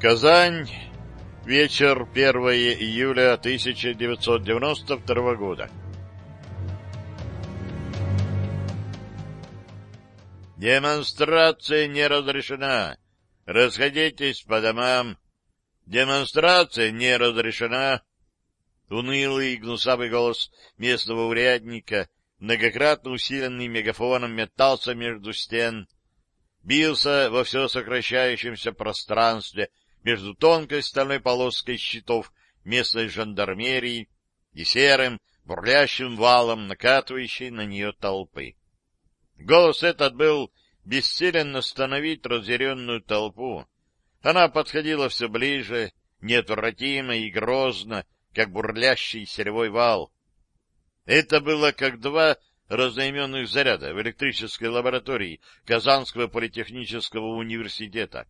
Казань. Вечер 1 июля 1992 года. Демонстрация не разрешена. Расходитесь по домам. Демонстрация не разрешена. Унылый гнусавый голос местного урядника, многократно усиленный мегафоном, метался между стен, бился во все сокращающемся пространстве между тонкой стальной полоской щитов местной жандармерии и серым, бурлящим валом накатывающей на нее толпы. Голос этот был бессилен остановить разъяренную толпу. Она подходила все ближе, неотвратимо и грозно, как бурлящий серевой вал. Это было как два разноименных заряда в электрической лаборатории Казанского политехнического университета.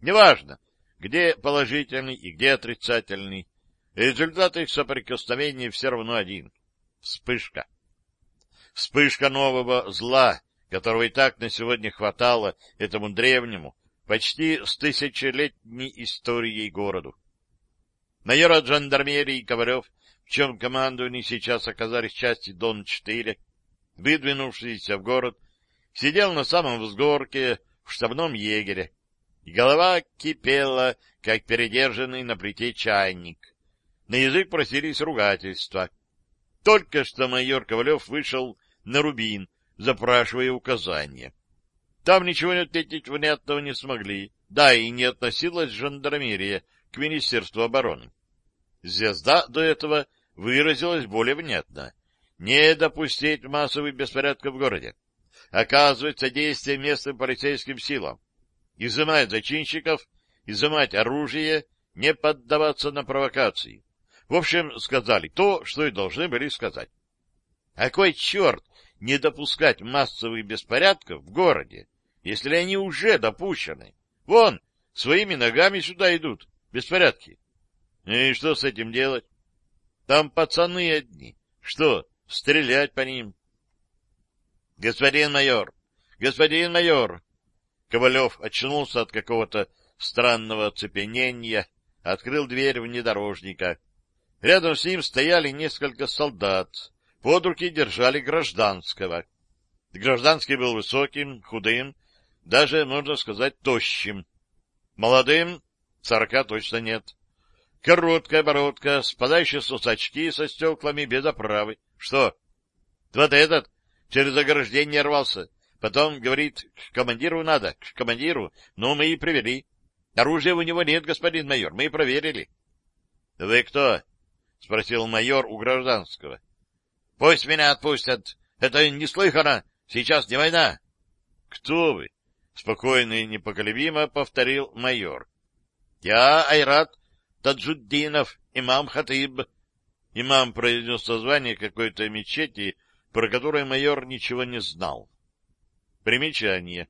Неважно, где положительный и где отрицательный, результат их соприкосновения все равно один — вспышка. Вспышка нового зла, которого и так на сегодня хватало этому древнему, почти с тысячелетней историей городу. Майор от жандармерии Ковалев, в чем командовании сейчас оказались части Дон-4, выдвинувшийся в город, сидел на самом взгорке в штабном егере, голова кипела, как передержанный на плите чайник. На язык просились ругательства. Только что майор Ковалев вышел на Рубин, запрашивая указания. Там ничего не ответить внятного не смогли, да и не относилась жандармерия к Министерству обороны. Звезда до этого выразилась более внятно. Не допустить массовых беспорядков в городе. Оказывать содействие местным полицейским силам. Изымать зачинщиков, изымать оружие, не поддаваться на провокации. В общем, сказали то, что и должны были сказать. А кой черт не допускать массовых беспорядков в городе, если они уже допущены? Вон, своими ногами сюда идут, беспорядки. И что с этим делать? Там пацаны одни. Что, стрелять по ним? Господин майор! Господин майор! Ковалев очнулся от какого-то странного оцепенения, открыл дверь внедорожника. Рядом с ним стояли несколько солдат, под руки держали гражданского. Гражданский был высоким, худым, даже, можно сказать, тощим. Молодым сорока точно нет. Короткая бородка, спадающие сусачки со стеклами без оправы. Что? Вот этот через ограждение рвался. Потом, говорит, к командиру надо, к командиру. Ну, мы и привели. Оружия у него нет, господин майор, мы и проверили. — Вы кто? — спросил майор у гражданского. — Пусть меня отпустят. Это неслыханно. Сейчас не война. — Кто вы? — спокойно и непоколебимо повторил майор. — Я Айрат Таджуддинов, имам Хатиб. Имам произнес название какой-то мечети, про которое майор ничего не знал. Примечание.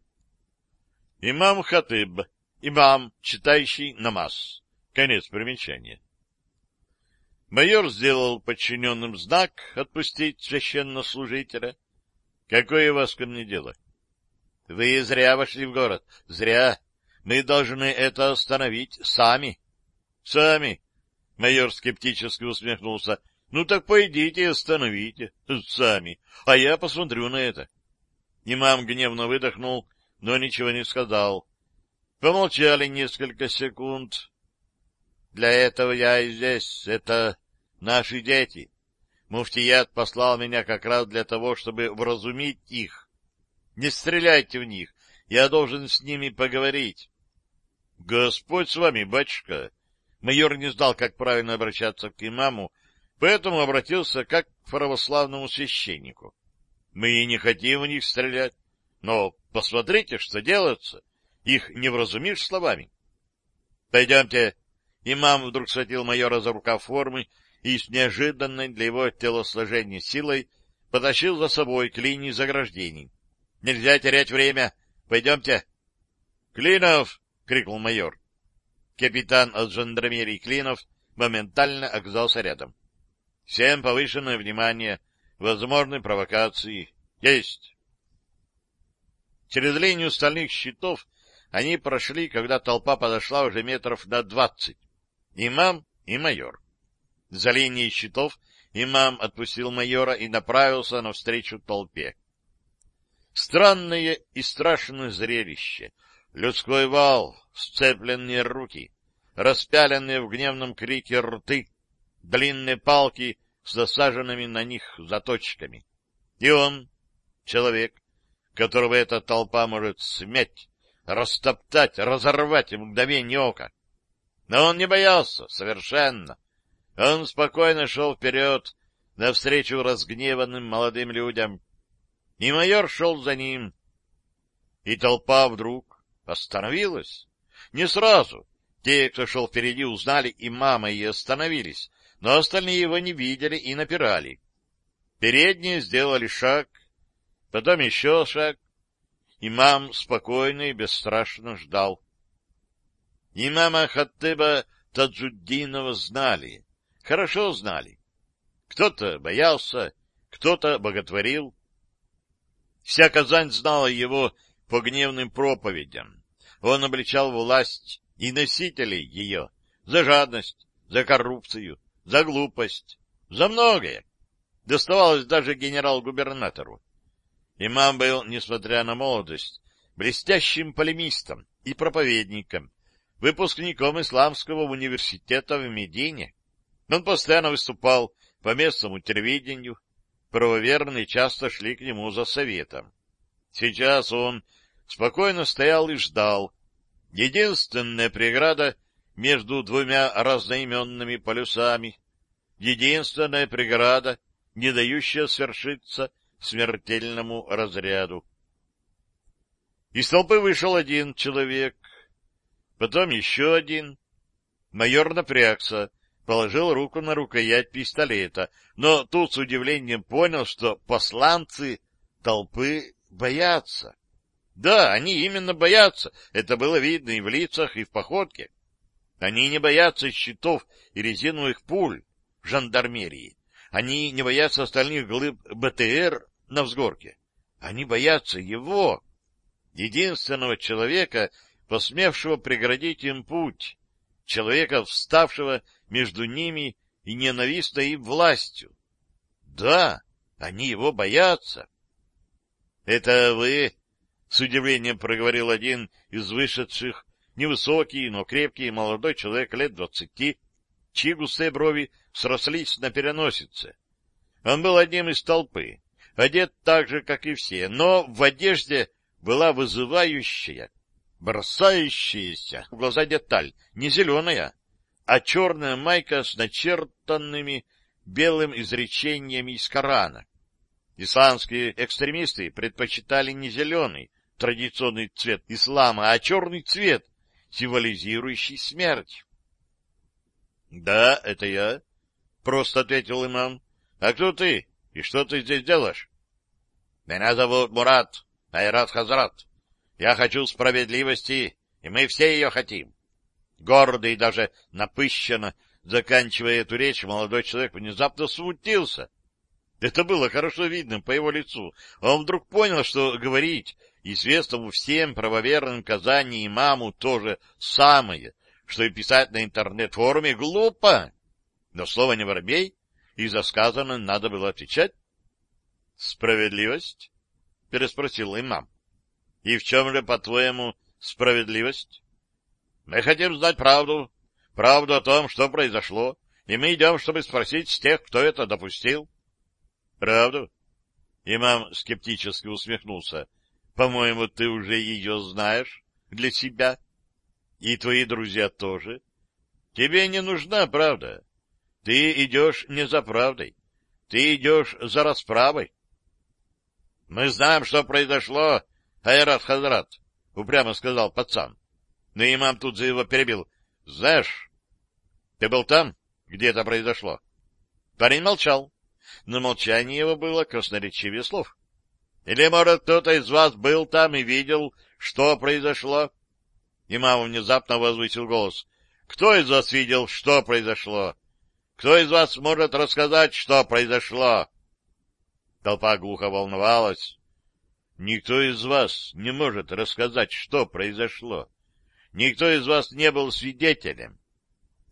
Имам Хатиб. Имам, читающий намаз. Конец примечания. Майор сделал подчиненным знак отпустить священнослужителя. Какое вас ко мне дело? Вы зря вошли в город. Зря. Мы должны это остановить сами. Сами. Майор скептически усмехнулся. Ну так пойдите и остановите. Сами. А я посмотрю на это. Имам гневно выдохнул, но ничего не сказал. Помолчали несколько секунд. Для этого я и здесь. Это наши дети. Муфтият послал меня как раз для того, чтобы вразумить их. Не стреляйте в них. Я должен с ними поговорить. Господь с вами, батюшка. Майор не знал, как правильно обращаться к имаму, поэтому обратился как к православному священнику. Мы и не хотим в них стрелять, но посмотрите, что делается. Их не вразумишь словами. — Пойдемте. Имам вдруг схватил майора за рукав формы и с неожиданной для его телосложения силой потащил за собой к линии заграждений. — Нельзя терять время. Пойдемте. — Клинов! — крикнул майор. Капитан от жандармерии Клинов моментально оказался рядом. Всем повышенное внимание, возможны провокации. Есть! Через линию стальных щитов они прошли, когда толпа подошла уже метров на двадцать. Имам и майор. За линией щитов имам отпустил майора и направился навстречу толпе. Странное и страшное зрелище. Людской вал, сцепленные руки, распяленные в гневном крике рты, длинные палки с засаженными на них заточками. И он, человек, которого эта толпа может смять, растоптать, разорвать в мгновение ока. Но он не боялся, совершенно. Он спокойно шел вперед, навстречу разгневанным молодым людям. И майор шел за ним. И толпа вдруг остановилась. Не сразу. Те, кто шел впереди, узнали имама и остановились, но остальные его не видели и напирали. Передние сделали шаг, потом еще шаг. Имам спокойно и бесстрашно ждал. Имама Хаттеба Таджуддинова знали, хорошо знали. Кто-то боялся, кто-то боготворил. Вся Казань знала его по гневным проповедям. Он обличал власть и носителей ее за жадность, за коррупцию, за глупость, за многое. Доставалось даже генерал-губернатору. Имам был, несмотря на молодость, блестящим полемистом и проповедником, выпускником Исламского университета в Медине. Он постоянно выступал по местному телевидению, правоверные часто шли к нему за советом. Сейчас он спокойно стоял и ждал. Единственная преграда между двумя разноименными полюсами, единственная преграда, не дающая свершиться смертельному разряду. Из толпы вышел один человек, потом еще один. Майор напрягся, положил руку на рукоять пистолета, но тут с удивлением понял, что посланцы толпы боятся. Да, они именно боятся, это было видно и в лицах, и в походке. Они не боятся щитов и резиновых пуль жандармерии. Они не боятся остальных глыб БТР на взгорке. Они боятся его, единственного человека, посмевшего преградить им путь, человека, вставшего между ними и ненавистной им властью. Да, они его боятся. — Это вы? — с удивлением проговорил один из вышедших, невысокий, но крепкий молодой человек лет двадцати, чьи густые брови срослись на переносице. Он был одним из толпы, одет так же, как и все, но в одежде была вызывающая, бросающаяся в глаза деталь, не зеленая, а черная майка с начертанными белым изречениями из Корана. Исламские экстремисты предпочитали не зеленый, традиционный цвет ислама, а черный цвет, символизирующий смерть. — Да, это я, — просто ответил имам. — А кто ты? И что ты здесь делаешь? — Меня зовут Мурат Айрат Хазрат. Я хочу справедливости, и мы все ее хотим. Гордый и даже напыщенно, заканчивая эту речь, молодой человек внезапно смутился. Это было хорошо видно по его лицу. Он вдруг понял, что говорить известному всем правоверным Казани имаму тоже самое, что и писать на интернет-форуме глупо. Но слово не воробей, и за сказанное надо было отвечать. — Справедливость? — переспросил имам. — И в чем же, по-твоему, справедливость? — Мы хотим знать правду, правду о том, что произошло, и мы идем, чтобы спросить с тех, кто это допустил. — Правду? Имам скептически усмехнулся. — По-моему, ты уже ее знаешь для себя. И твои друзья тоже. Тебе не нужна правда. Ты идешь не за правдой. Ты идешь за расправой. — Мы знаем, что произошло, Айрат Хазрат, — упрямо сказал пацан. Но имам тут за его перебил. — Знаешь, ты был там, где это произошло? Парень молчал, но молчание его было красноречивее слов. — Или, может, кто-то из вас был там и видел, что произошло? Имам внезапно возвысил голос. — Кто из вас видел, что произошло? Кто из вас может рассказать, что произошло? Толпа глухо волновалась. Никто из вас не может рассказать, что произошло. Никто из вас не был свидетелем.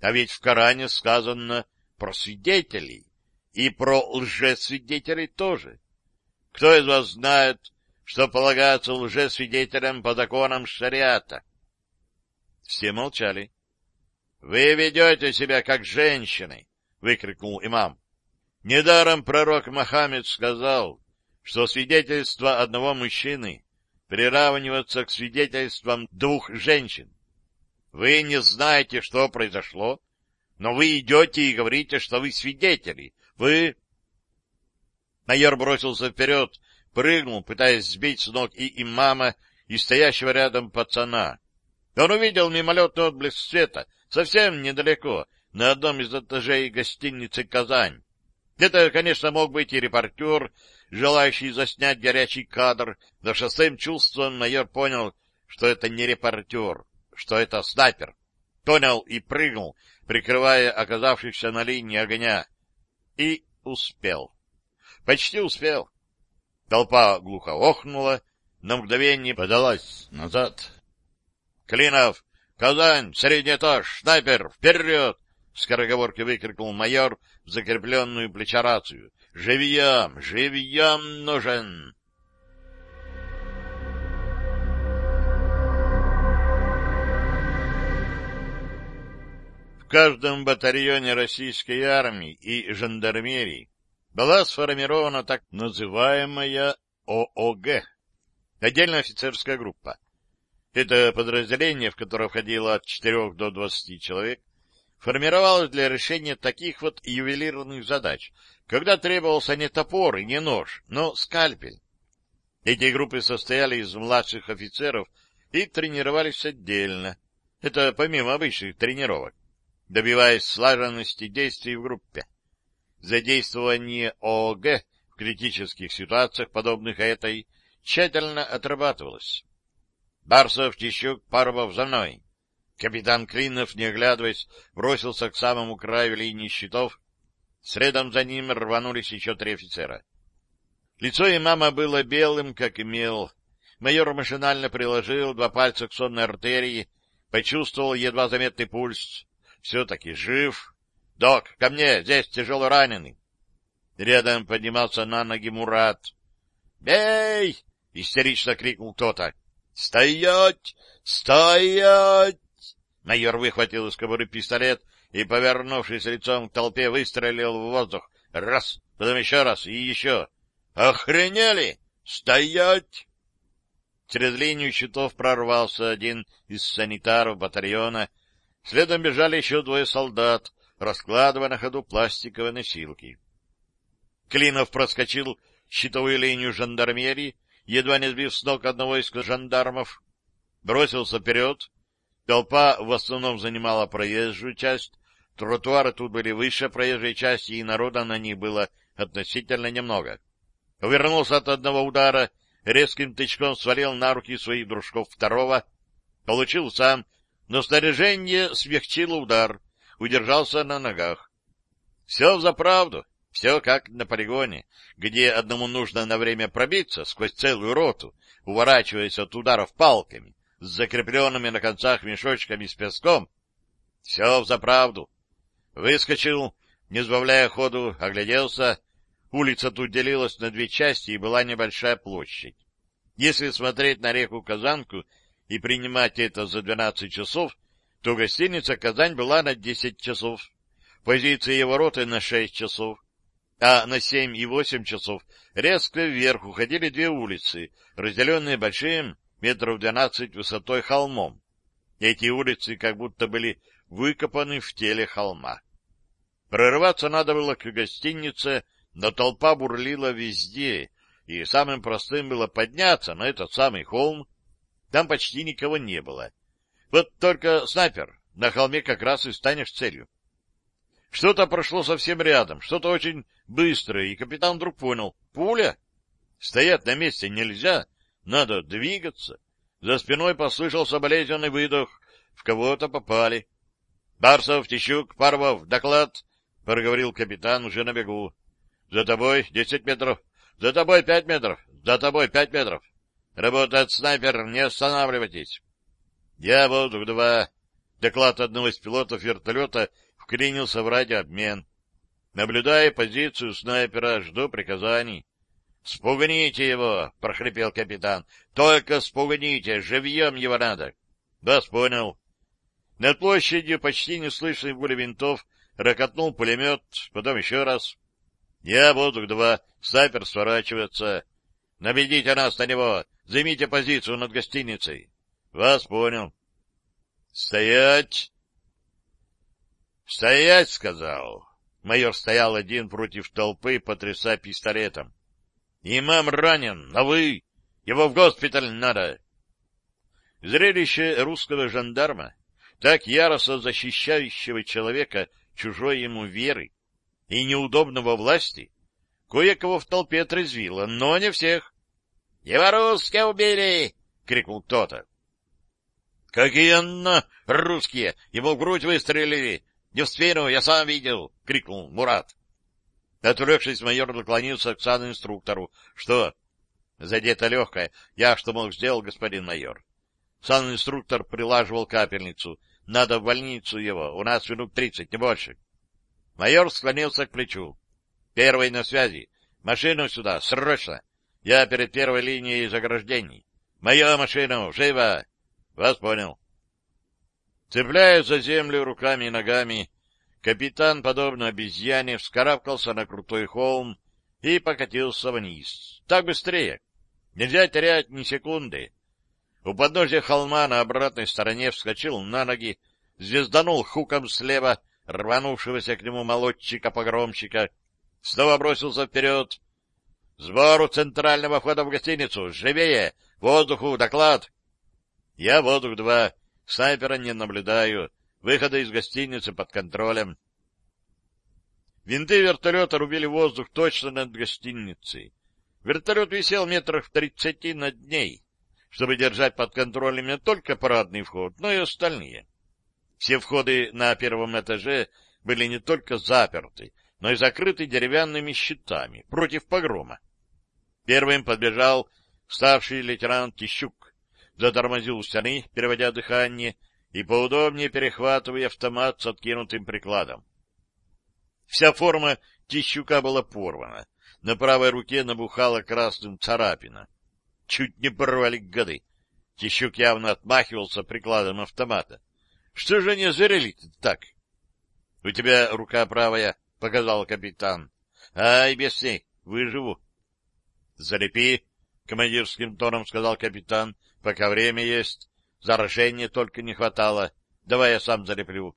А ведь в Коране сказано про свидетелей и про лжесвидетелей тоже. Кто из вас знает, что полагается лжесвидетелям по законам шариата? Все молчали. — Вы ведете себя как женщины! — выкрикнул имам. Недаром пророк Мохаммед сказал, что свидетельство одного мужчины приравнивается к свидетельствам двух женщин. Вы не знаете, что произошло, но вы идете и говорите, что вы свидетели. Вы... Майор бросился вперед, прыгнул, пытаясь сбить с ног и имама, и стоящего рядом пацана. Он увидел мимолетный отблеск света совсем недалеко, на одном из этажей гостиницы «Казань». Это, конечно, мог быть и репортер, желающий заснять горячий кадр, но шестым чувством майор понял, что это не репортер, что это снайпер. Понял и прыгнул, прикрывая оказавшихся на линии огня. И успел. Почти успел. Толпа глухо охнула, на мгновение подалась назад. — Клинов! Казань! Средний этаж! Снайпер! Вперед! — скороговоркой выкрикнул майор в закрепленную плечарацию. — Живьем! Живьем нужен! В каждом батальоне российской армии и жандармерии была сформирована так называемая ООГ, отдельная офицерская группа. Это подразделение, в которое входило от 4 до 20 человек, формировалось для решения таких вот ювелирных задач, когда требовался не топор и не нож, но скальпель. Эти группы состояли из младших офицеров и тренировались отдельно. Это помимо обычных тренировок, добиваясь слаженности действий в группе задействование ООГ в критических ситуациях, подобных этой, тщательно отрабатывалось. Барсов, Тищук, Парвов за мной. Капитан Клинов, не оглядываясь, бросился к самому краю линии щитов. Средом за ним рванулись еще три офицера. Лицо имама было белым, как мел. Майор машинально приложил два пальца к сонной артерии, почувствовал едва заметный пульс. Все-таки жив, — Док, ко мне, здесь тяжело раненый. Рядом поднимался на ноги Мурат. «Бей!» — истерично крикнул кто-то. «Стоять! Стоять!» Майор выхватил из кобуры пистолет и, повернувшись лицом к толпе, выстрелил в воздух. Раз, потом еще раз и еще. «Охренели! Стоять!» Через линию щитов прорвался один из санитаров батальона. Следом бежали еще двое солдат, раскладывая на ходу пластиковые носилки. Клинов проскочил щитовую линию жандармерии, едва не сбив с ног одного из жандармов, бросился вперед. Толпа в основном занимала проезжую часть, тротуары тут были выше проезжей части, и народа на них было относительно немного. Увернулся от одного удара, резким тычком свалил на руки своих дружков второго, получил сам, но снаряжение смягчило удар, удержался на ногах. Все за правду, все как на полигоне, где одному нужно на время пробиться сквозь целую роту, уворачиваясь от ударов палками, с закрепленными на концах мешочками с песком. Все за правду. Выскочил, не сбавляя ходу, огляделся. Улица тут делилась на две части, и была небольшая площадь. Если смотреть на реку Казанку и принимать это за двенадцать часов, то гостиница «Казань» была на 10 часов, позиции его роты на 6 часов, а на 7 и 8 часов резко вверх уходили две улицы, разделенные большим, метров 12 высотой холмом. Эти улицы как будто были выкопаны в теле холма. Прорываться надо было к гостинице, но толпа бурлила везде, и самым простым было подняться на этот самый холм. Там почти никого не было. Вот только снайпер, на холме как раз и станешь целью. Что-то прошло совсем рядом, что-то очень быстрое, и капитан вдруг понял — пуля. Стоять на месте нельзя, надо двигаться. За спиной послышался болезненный выдох, в кого-то попали. — Барсов, Тищук, Парвов, доклад, — проговорил капитан уже на бегу. — За тобой десять метров, за тобой пять метров, за тобой пять метров. Работает снайпер, не останавливайтесь. Я воздух-2. Доклад одного из пилотов вертолета вклинился в радиообмен. Наблюдая позицию снайпера, жду приказаний. — Спугните его! — прохрипел капитан. — Только спугните! Живьем его надо! — Вас понял. Над площадью почти неслышный в гуле винтов ракотнул пулемет, потом еще раз. Я воздух-2, снайпер сворачивается. Наведите нас на него, займите позицию над гостиницей. Вас понял. Стоять! Стоять, сказал. Майор стоял один против толпы, потрясая пистолетом. Имам ранен, а вы? Его в госпиталь надо. Зрелище русского жандарма, так яростно защищающего человека чужой ему веры и неудобного власти, кое-кого в толпе отрезвило, но не всех. — Его русские убили! — крикнул кто-то. — Какие на русские! Его в грудь выстрелили! Не в спину, я сам видел! — крикнул Мурат. Отвлекшись, майор наклонился к санинструктору. — Что? — Задето легкое. Я что мог сделал, господин майор? Санинструктор прилаживал капельницу. Надо в больницу его. У нас минут тридцать, не больше. Майор склонился к плечу. — Первый на связи. Машину сюда, срочно. Я перед первой линией заграждений. Мою машину, живо! Вас понял. Цепляясь за землю руками и ногами, капитан, подобно обезьяне, вскарабкался на крутой холм и покатился вниз. Так быстрее. Нельзя терять ни секунды. У подножия холма на обратной стороне вскочил на ноги, звезданул хуком слева рванувшегося к нему молодчика-погромщика, снова бросился вперед. — Сбору центрального входа в гостиницу! Живее! Воздуху! Доклад! — Я воздух-2. Снайпера не наблюдаю. Выхода из гостиницы под контролем. Винты вертолета рубили воздух точно над гостиницей. Вертолет висел метрах в тридцати над ней, чтобы держать под контролем не только парадный вход, но и остальные. Все входы на первом этаже были не только заперты, но и закрыты деревянными щитами против погрома. Первым подбежал старший лейтенант Тищук затормозил у стены, переводя дыхание и поудобнее перехватывая автомат с откинутым прикладом. Вся форма Тищука была порвана. На правой руке набухала красным царапина. Чуть не порвали годы. Тищук явно отмахивался прикладом автомата. — Что же они зрели так? — У тебя рука правая, — показал капитан. — Ай, без ней, выживу. — Залепи, — командирским тоном сказал капитан, — пока время есть. Заражения только не хватало. Давай я сам залеплю.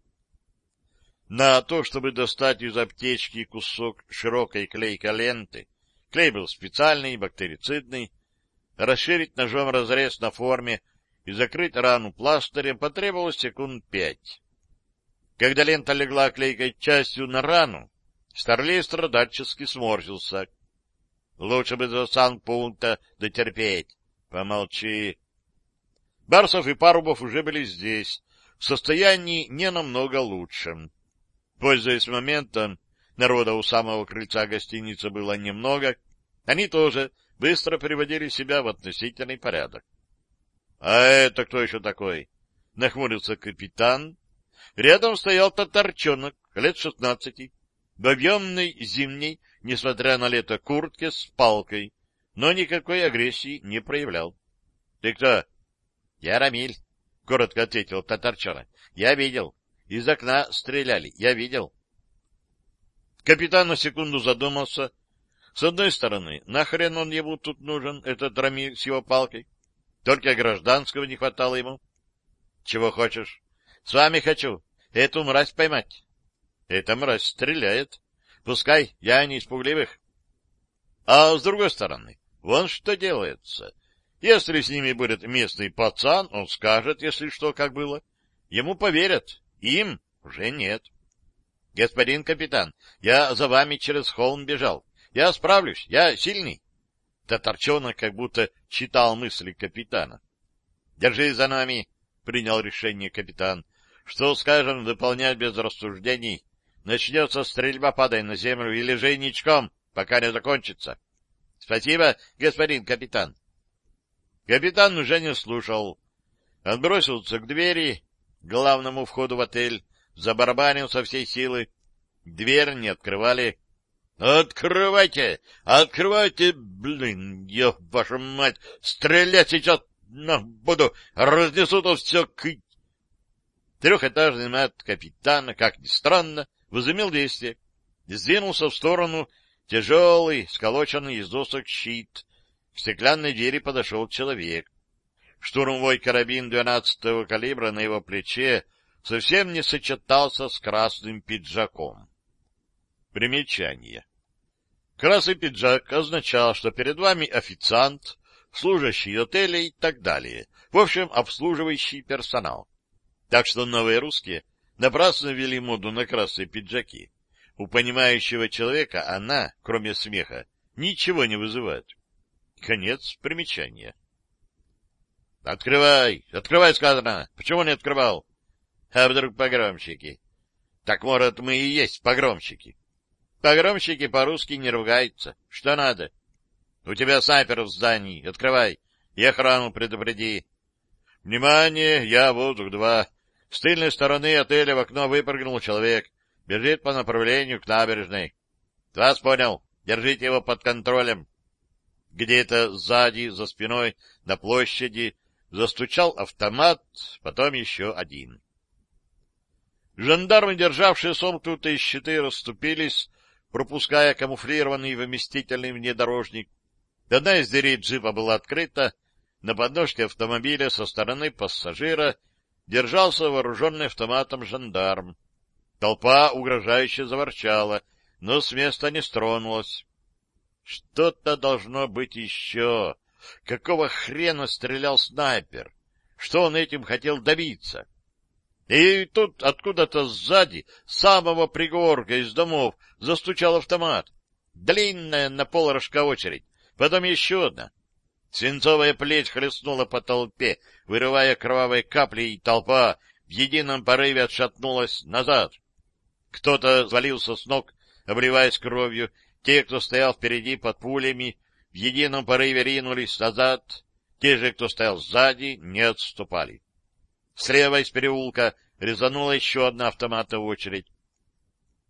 На то, чтобы достать из аптечки кусок широкой клейкой ленты, клей был специальный, бактерицидный, расширить ножом разрез на форме и закрыть рану пластырем потребовалось секунд пять. Когда лента легла клейкой частью на рану, Старлей страдальчески сморщился. Лучше бы до санпункта дотерпеть. Помолчи. Барсов и Парубов уже были здесь, в состоянии не намного лучшем. Пользуясь моментом, народа у самого крыльца гостиницы было немного, они тоже быстро приводили себя в относительный порядок. — А это кто еще такой? — нахмурился капитан. Рядом стоял татарчонок, лет шестнадцати, в объемной зимней несмотря на лето, куртке с палкой, но никакой агрессии не проявлял. — Ты кто? — Я Рамиль, — коротко ответил татарчонок. — Я видел. Из окна стреляли. Я видел. Капитан на секунду задумался. С одной стороны, нахрен он ему тут нужен, этот Рамиль с его палкой? Только гражданского не хватало ему. — Чего хочешь? — С вами хочу. Эту мразь поймать. — Эта мразь стреляет. Пускай, я не испугливых. А с другой стороны, вон что делается. Если с ними будет местный пацан, он скажет, если что, как было. Ему поверят, им уже нет. Господин капитан, я за вами через холм бежал. Я справлюсь, я сильный. Татарчонок как будто читал мысли капитана. — Держи за нами, — принял решение капитан. — Что скажем, выполнять без рассуждений. Начнется стрельба, падай на землю и лежи ничком, пока не закончится. — Спасибо, господин капитан. Капитан уже не слушал. Он бросился к двери, главному входу в отель, забарабанил со всей силы. Дверь не открывали. «Открывайте! Открывайте! Блин, я, ваша мать, стрелять сейчас на буду! Разнесу тут все к...» Трехэтажный мат капитана, как ни странно, возымел действие. Сдвинулся в сторону тяжелый, сколоченный из досок щит. К стеклянной двери подошел человек. Штурмовой карабин двенадцатого калибра на его плече совсем не сочетался с красным пиджаком. Примечание. Красный пиджак означал, что перед вами официант, служащий отеля и так далее. В общем, обслуживающий персонал. Так что новые русские напрасно вели моду на красные пиджаки. У понимающего человека она, кроме смеха, ничего не вызывает. Конец примечания. «Открывай! Открывай, сказано! Почему не открывал?» «А вдруг погромщики?» «Так, может, мы и есть погромщики?» Погромщики по-русски не ругаются. Что надо? У тебя снайпер в здании. Открывай. И охрану предупреди. Внимание, я воздух-2. С тыльной стороны отеля в окно выпрыгнул человек. Бежит по направлению к набережной. Вас понял. Держите его под контролем. Где-то сзади, за спиной, на площади, застучал автомат, потом еще один. Жандармы, державшие сомкнутые щиты, расступились, пропуская камуфлированный вместительный внедорожник. Одна из дверей джипа была открыта, на подножке автомобиля со стороны пассажира держался вооруженный автоматом жандарм. Толпа угрожающе заворчала, но с места не стронулась. Что-то должно быть еще. Какого хрена стрелял снайпер? Что он этим хотел добиться? И тут откуда-то сзади, с самого пригорка из домов, застучал автомат. Длинная на полрожка очередь, потом еще одна. Свинцовая плеть хлестнула по толпе, вырывая кровавые капли, и толпа в едином порыве отшатнулась назад. Кто-то свалился с ног, обливаясь кровью, те, кто стоял впереди под пулями, в едином порыве ринулись назад, те же, кто стоял сзади, не отступали. Слева из переулка резанула еще одна автоматная очередь.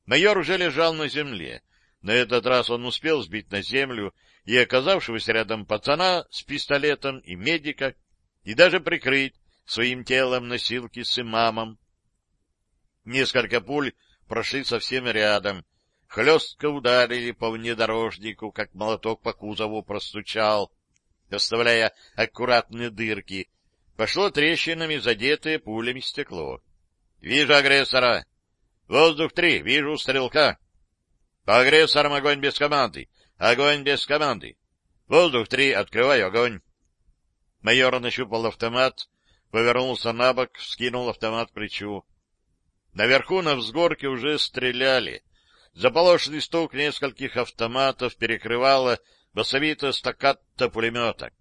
Майор уже лежал на земле. На этот раз он успел сбить на землю и оказавшегося рядом пацана с пистолетом и медика, и даже прикрыть своим телом носилки с имамом. Несколько пуль прошли совсем рядом, хлестко ударили по внедорожнику, как молоток по кузову простучал, оставляя аккуратные дырки, Пошло трещинами задетое пулями стекло. — Вижу агрессора. — Воздух три, вижу стрелка. — По агрессорам огонь без команды. Огонь без команды. Воздух три, открывай огонь. Майор нащупал автомат, повернулся на бок, скинул автомат к плечу. Наверху на взгорке уже стреляли. Заполошенный стук нескольких автоматов перекрывало басовито стаккато пулемета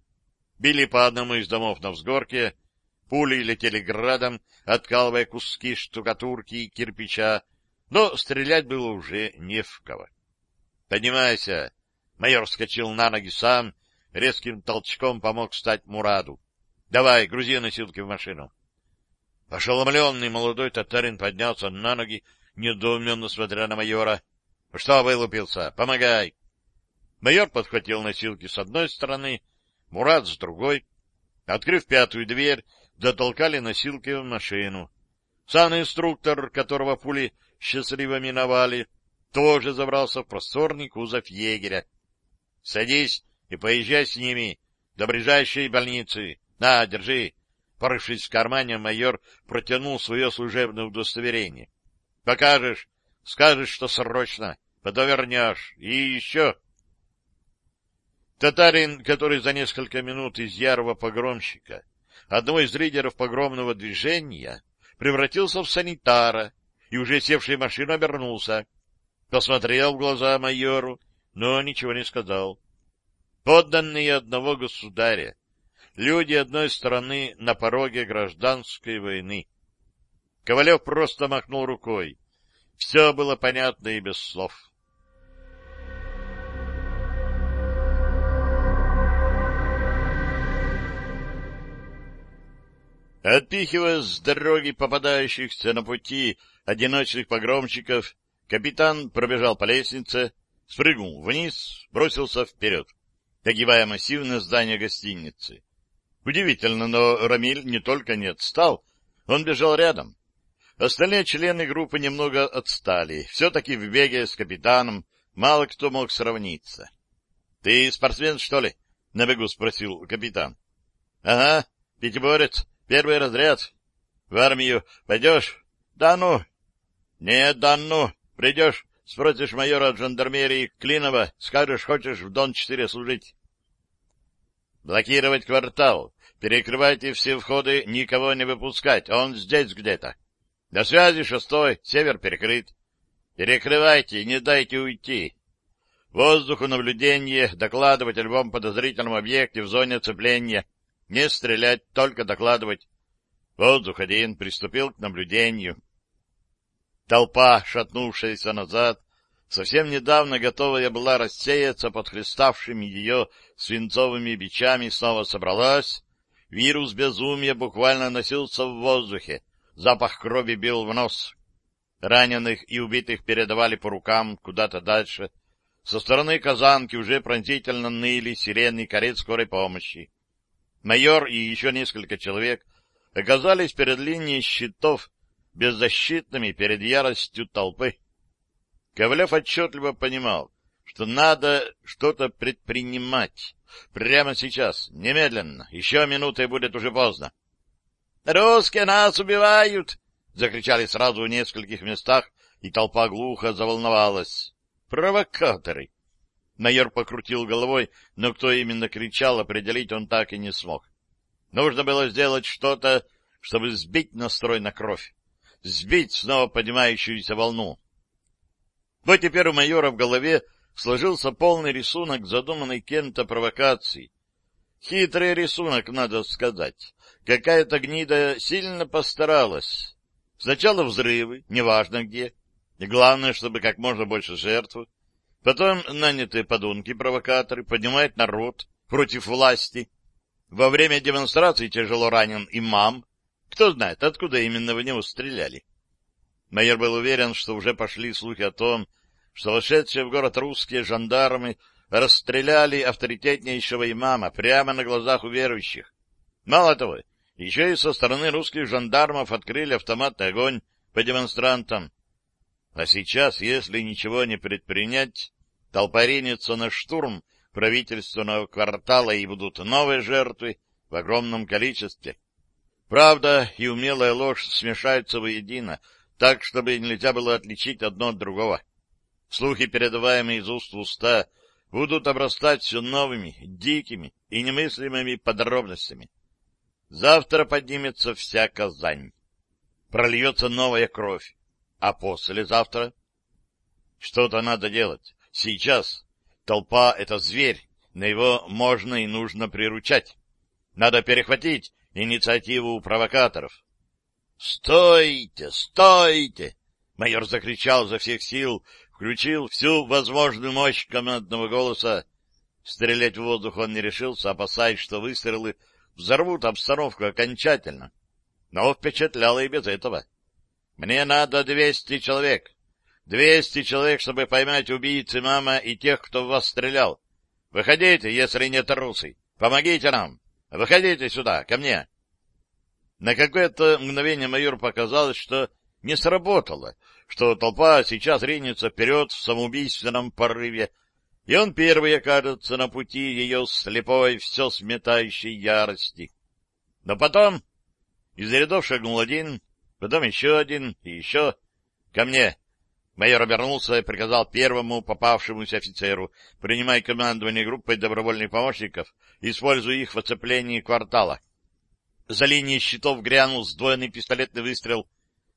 били по одному из домов на взгорке, пули летели градом, откалывая куски штукатурки и кирпича, но стрелять было уже не в кого. — Поднимайся! Майор вскочил на ноги сам, резким толчком помог встать Мураду. — Давай, грузи носилки в машину. Ошеломленный молодой татарин поднялся на ноги, недоуменно смотря на майора. — Что вылупился? Помогай! Майор подхватил носилки с одной стороны, Мурат с другой. Открыв пятую дверь, затолкали носилки в машину. Сан-инструктор, которого пули счастливо миновали, тоже забрался в просторный кузов егеря. — Садись и поезжай с ними до ближайшей больницы. На, держи. Порывшись в кармане, майор протянул свое служебное удостоверение. — Покажешь, скажешь, что срочно, потом вернешь. И еще... Татарин, который за несколько минут из ярого погромщика, одного из лидеров погромного движения, превратился в санитара и, уже севший в машину, обернулся. Посмотрел в глаза майору, но ничего не сказал. Подданные одного государя, люди одной страны на пороге гражданской войны. Ковалев просто махнул рукой. Все было понятно и без слов. Отпихивая с дороги попадающихся на пути одиночных погромщиков, капитан пробежал по лестнице, спрыгнул вниз, бросился вперед, огибая массивное здание гостиницы. Удивительно, но Рамиль не только не отстал, он бежал рядом. Остальные члены группы немного отстали. Все-таки в беге с капитаном мало кто мог сравниться. — Ты спортсмен, что ли? — на бегу спросил капитан. — Ага, пятиборец, первый разряд. В армию пойдешь? — Да ну. — Нет, да ну. Придешь, спросишь майора жандармерии Клинова, скажешь, хочешь в Дон-4 служить. — Блокировать квартал. Перекрывайте все входы, никого не выпускать. Он здесь где-то. — до связи, шестой, север перекрыт. Перекрывайте, не дайте уйти. Воздуху наблюдение, докладывать о любом подозрительном объекте в зоне оцепления. Не стрелять, только докладывать. Воздух один приступил к наблюдению. Толпа, шатнувшаяся назад, совсем недавно готовая была рассеяться под хлеставшими ее свинцовыми бичами, снова собралась. Вирус безумия буквально носился в воздухе, Запах крови бил в нос. Раненых и убитых передавали по рукам куда-то дальше. Со стороны Казанки уже пронзительно ныли сирены карет скорой помощи. Майор и еще несколько человек оказались перед линией щитов, беззащитными перед яростью толпы. Ковалев отчетливо понимал, что надо что-то предпринимать. Прямо сейчас, немедленно, еще минуты будет уже поздно. «Русские нас убивают!» — закричали сразу в нескольких местах, и толпа глухо заволновалась. «Провокаторы!» Майор покрутил головой, но кто именно кричал, определить он так и не смог. Нужно было сделать что-то, чтобы сбить настрой на кровь, сбить снова поднимающуюся волну. Вот теперь у майора в голове сложился полный рисунок задуманной кем-то провокации. Хитрый рисунок, надо сказать. Какая-то гнида сильно постаралась. Сначала взрывы, неважно где, и главное, чтобы как можно больше жертв. Потом нанятые подонки-провокаторы поднимают народ против власти. Во время демонстрации тяжело ранен имам. Кто знает, откуда именно в него стреляли. Майор был уверен, что уже пошли слухи о том, что вошедшие в город русские жандармы расстреляли авторитетнейшего имама прямо на глазах у верующих. Мало того, еще и со стороны русских жандармов открыли автоматный огонь по демонстрантам. А сейчас, если ничего не предпринять, толпа ринется на штурм правительственного квартала и будут новые жертвы в огромном количестве. Правда и умелая ложь смешаются воедино, так, чтобы нельзя было отличить одно от другого. Слухи, передаваемые из уст в уста, будут обрастать все новыми, дикими и немыслимыми подробностями. Завтра поднимется вся Казань. Прольется новая кровь. А послезавтра? Что-то надо делать. Сейчас. Толпа — это зверь. На его можно и нужно приручать. Надо перехватить инициативу у провокаторов. «Стойте! Стойте!» Майор закричал за всех сил, включил всю возможную мощь командного голоса. Стрелять в воздух он не решился, опасаясь, что выстрелы взорвут обстановку окончательно. Но впечатляло и без этого. Мне надо двести человек. Двести человек, чтобы поймать убийцы мама и тех, кто в вас стрелял. Выходите, если нет трусы. Помогите нам. Выходите сюда, ко мне. На какое-то мгновение майор показалось, что не сработало, что толпа сейчас ринется вперед в самоубийственном порыве, и он первый окажется на пути ее слепой, все сметающей ярости. Но потом из рядов шагнул один, потом еще один и еще. Ко мне. Майор обернулся и приказал первому попавшемуся офицеру принимать командование группой добровольных помощников, используя их в оцеплении квартала. За линией щитов грянул сдвоенный пистолетный выстрел,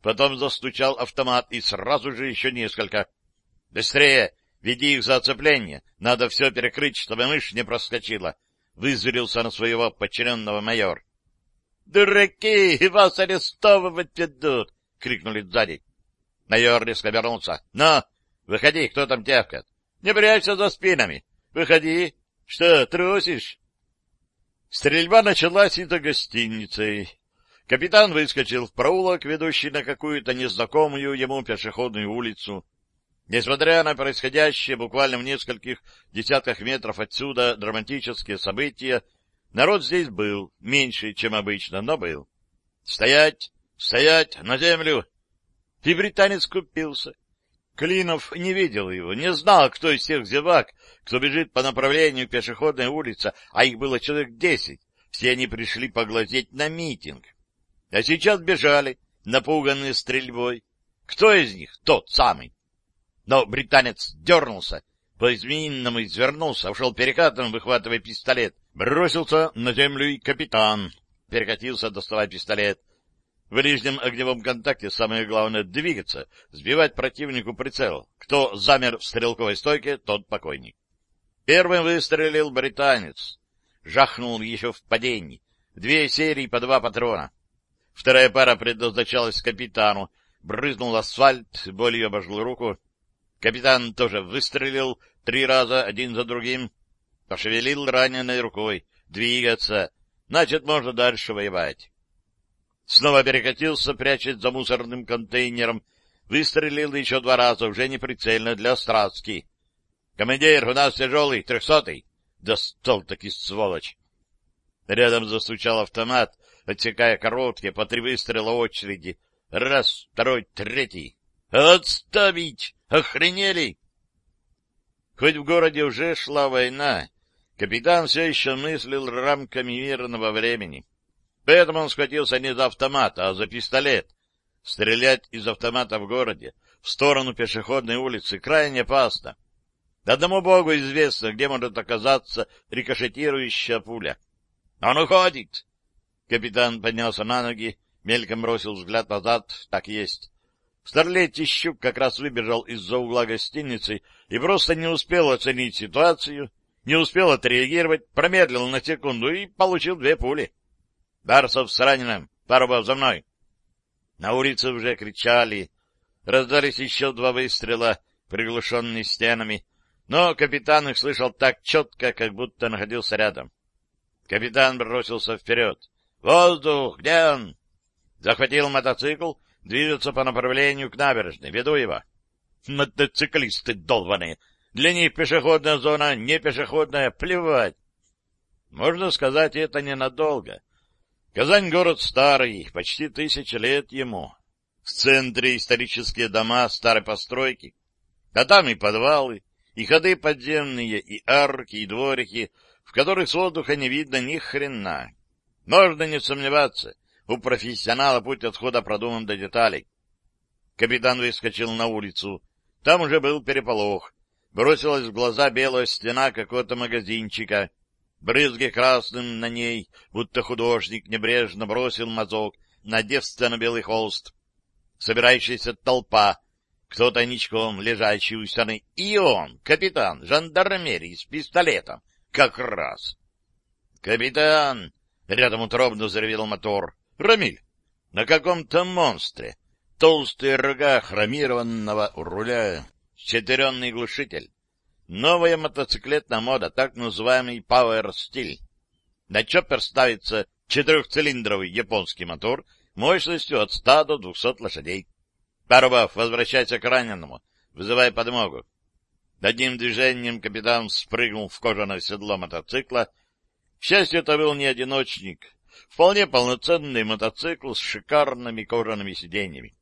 потом застучал автомат и сразу же еще несколько. «Быстрее! Веди их за оцепление. Надо все перекрыть, чтобы мышь не проскочила. Вызверился на своего подчиненного майор. — Дураки! Вас арестовывать идут! — крикнули сзади. Майор резко обернулся. — Но! Выходи, кто там тявкает? Не прячься за спинами. Выходи. Что, трусишь? Стрельба началась и за гостиницей. Капитан выскочил в проулок, ведущий на какую-то незнакомую ему пешеходную улицу. Несмотря на происходящее буквально в нескольких десятках метров отсюда драматические события, народ здесь был меньше, чем обычно, но был. «Стоять! Стоять! На землю!» И британец купился. Клинов не видел его, не знал, кто из тех зевак, кто бежит по направлению пешеходной улице, а их было человек десять. Все они пришли поглазеть на митинг. А сейчас бежали, напуганные стрельбой. Кто из них? Тот самый. Но британец дернулся, по-измениному извернулся, ушел перекатом, выхватывая пистолет. Бросился на землю и капитан. Перекатился, доставая пистолет. В ближнем огневом контакте самое главное — двигаться, сбивать противнику прицел. Кто замер в стрелковой стойке, тот покойник. Первым выстрелил британец. Жахнул еще в падении. Две серии по два патрона. Вторая пара предназначалась капитану. Брызнул асфальт, болью обожгл руку. Капитан тоже выстрелил три раза, один за другим. Пошевелил раненой рукой. Двигаться. Значит, можно дальше воевать. Снова перекатился, прячет за мусорным контейнером. Выстрелил еще два раза, уже неприцельно для Страцки. «Командир, у нас тяжелый, трехсотый!» Достал-таки сволочь! Рядом застучал автомат, отсекая короткие по три выстрела очереди. Раз, второй, третий. «Отставить! Охренели!» Хоть в городе уже шла война, капитан все еще мыслил рамками мирного времени. Поэтому он схватился не за автомат, а за пистолет. Стрелять из автомата в городе в сторону пешеходной улицы крайне опасно. Одному богу известно, где может оказаться рикошетирующая пуля. «Он уходит!» Капитан поднялся на ноги, мельком бросил взгляд назад. Так есть. Старлей Тищук как раз выбежал из-за угла гостиницы и просто не успел оценить ситуацию, не успел отреагировать, промедлил на секунду и получил две пули. Барсов с раненым, Парубов за мной. На улице уже кричали. Раздались еще два выстрела, приглушенные стенами, но капитан их слышал так четко, как будто находился рядом. Капитан бросился вперед. «Воздух! Где он?» Захватил мотоцикл, движется по направлению к набережной. Веду его. Мотоциклисты долбаные! Для них пешеходная зона, не пешеходная, плевать. Можно сказать, это ненадолго. Казань — город старый, почти тысяча лет ему. В центре исторические дома старой постройки, а там и подвалы, и ходы подземные, и арки, и дворики, в которых с воздуха не видно ни хрена. Можно не сомневаться, у профессионала путь отхода продуман до деталей. Капитан выскочил на улицу. Там уже был переполох. Бросилась в глаза белая стена какого-то магазинчика. Брызги красным на ней, будто художник небрежно бросил мазок на девственно-белый холст. Собирающаяся толпа, кто-то ничком, лежащий у стены, и он, капитан жандармерии с пистолетом, как раз. «Капитан!» — рядом утробно заревел мотор. «Рамиль! На каком-то монстре! Толстые рога хромированного руля, четыренный глушитель. Новая мотоциклетная мода, так называемый Steel. На чоппер ставится четырехцилиндровый японский мотор мощностью от 100 до 200 лошадей. Парубов, возвращайся к раненому, вызывай подмогу. Одним движением капитан спрыгнул в кожаное седло мотоцикла. К счастью, это был не одиночник. Вполне полноценный мотоцикл с шикарными кожаными сиденьями.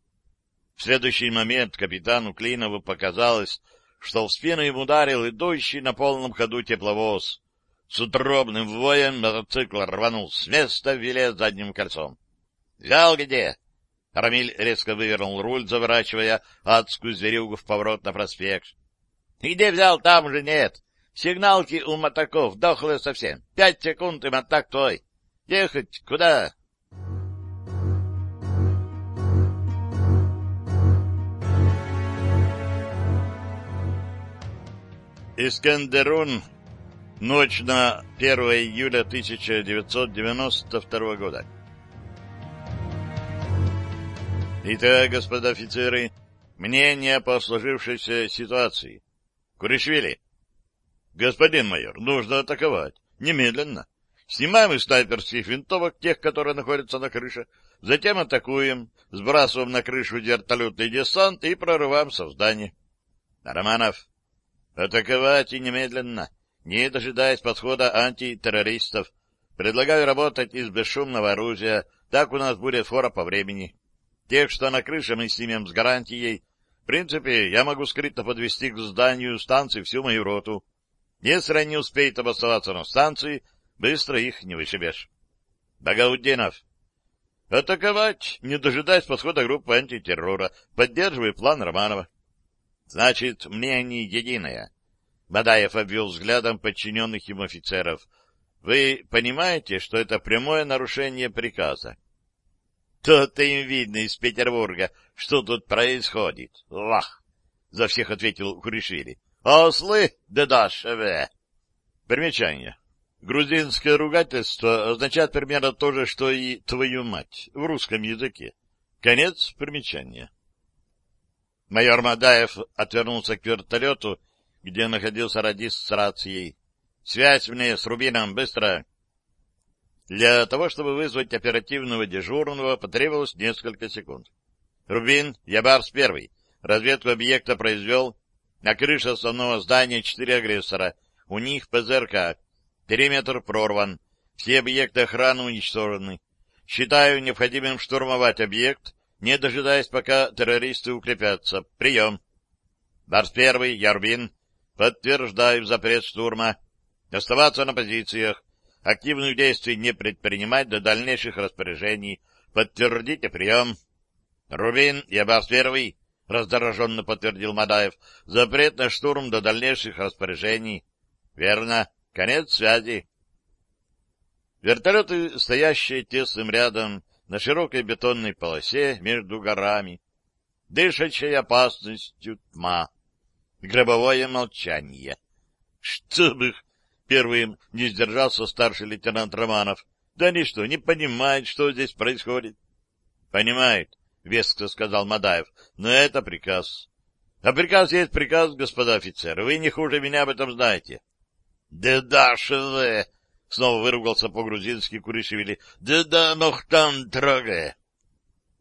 В следующий момент капитану Клинову показалось, что в спину ему ударил идущий на полном ходу тепловоз. С утробным воем мотоцикл рванул с места, виля задним кольцом. — Взял где? Рамиль резко вывернул руль, заворачивая адскую зверюгу в поворот на проспект. — Где взял, там уже нет. Сигналки у мотоков дохлые совсем. Пять секунд, и мотак твой. Ехать куда? Искандерун. Ночь на 1 июля 1992 года. Итак, господа офицеры, мнение по сложившейся ситуации. Куришвили. Господин майор, нужно атаковать. Немедленно. Снимаем из снайперских винтовок тех, которые находятся на крыше. Затем атакуем, сбрасываем на крышу вертолетный десант и прорываемся в здание. Романов, атаковать и немедленно, не дожидаясь подхода антитеррористов. Предлагаю работать из бесшумного оружия, так у нас будет фора по времени. Тех, что на крыше, мы снимем с гарантией. В принципе, я могу скрытно подвести к зданию станции всю мою роту. Если они успеют обосноваться на станции, быстро их не вышибешь. Багаудинов. Атаковать, не дожидаясь подхода группы антитеррора, поддерживая план Романова. Значит, мне они единое. Бадаев обвел взглядом подчиненных ему офицеров. Вы понимаете, что это прямое нарушение приказа? То-то им видно из Петербурга, что тут происходит. Лах! За всех ответил Хуришвили. Ослы, да дашеве. Примечание. Грузинское ругательство означает примерно то же, что и «твою мать» в русском языке. Конец примечания. Майор Мадаев отвернулся к вертолету, где находился радист с рацией. — Связь мне с Рубином, быстро! Для того, чтобы вызвать оперативного дежурного, потребовалось несколько секунд. — Рубин, я Барс первый. Разведку объекта произвел. На крыше основного здания четыре агрессора. У них ПЗРК. Периметр прорван. Все объекты охраны уничтожены. Считаю необходимым штурмовать объект, не дожидаясь, пока террористы укрепятся. Прием. Барс первый, Ярбин. Подтверждаю запрет штурма. Оставаться на позициях. Активных действий не предпринимать до дальнейших распоряжений. Подтвердите прием. Рубин, я Барс первый. — раздраженно подтвердил Мадаев. — Запрет на штурм до дальнейших распоряжений. — Верно. Конец связи. Вертолеты, стоящие тесным рядом на широкой бетонной полосе между горами, дышащей опасностью тьма, гробовое молчание. Чтоб их первым не сдержался старший лейтенант Романов. Да они что, не понимают, что здесь происходит? — Понимают, — веско сказал Мадаев, — но это приказ. А приказ есть приказ, господа офицеры. Вы не хуже меня об этом знаете. Да-да, шезе! — снова выругался по-грузински Куришевили. Да-да, нохтан трогая!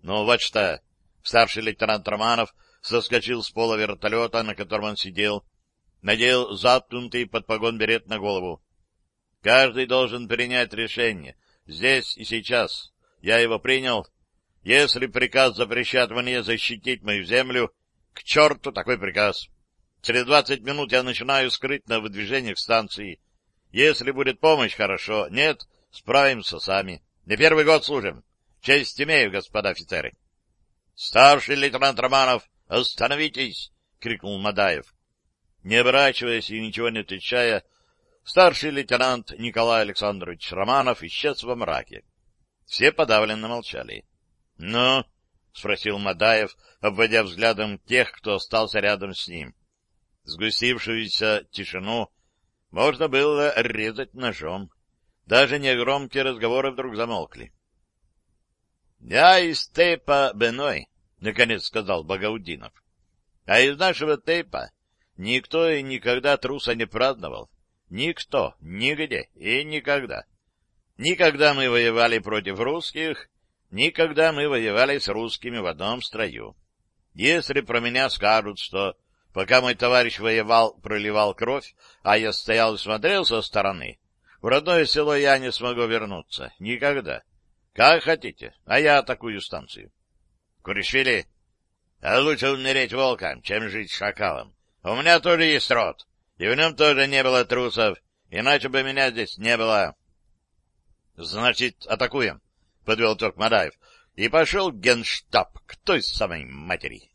Ну, вот что! Старший лейтенант Романов соскочил с пола вертолета, на котором он сидел, надел заткнутый под погон берет на голову. Каждый должен принять решение. Здесь и сейчас. Я его принял. Если приказ запрещает мне защитить мою землю, к черту такой приказ. Через двадцать минут я начинаю скрытно выдвижение к станции. Если будет помощь, хорошо. Нет, справимся сами. Не первый год служим. Честь имею, господа офицеры. — Старший лейтенант Романов, остановитесь! — крикнул Мадаев. Не оборачиваясь и ничего не отвечая, старший лейтенант Николай Александрович Романов исчез во мраке. Все подавленно молчали. — Ну? — спросил Мадаев, обводя взглядом тех, кто остался рядом с ним. Сгустившуюся тишину можно было резать ножом. Даже негромкие разговоры вдруг замолкли. — Я из тейпа Беной, — наконец сказал Багаудинов. — А из нашего тейпа никто и никогда труса не праздновал. Никто, нигде и никогда. Никогда мы воевали против русских, никогда мы воевали с русскими в одном строю. Если про меня скажут, что Пока мой товарищ воевал, проливал кровь, а я стоял и смотрел со стороны, в родное село я не смогу вернуться. Никогда. Как хотите, а я атакую станцию. Куришвили, а лучше умереть волком, чем жить шакалом. У меня тоже есть род, и в нем тоже не было трусов, иначе бы меня здесь не было. — Значит, атакуем, — подвел итог Мадаев, и пошел генштаб к той самой матери.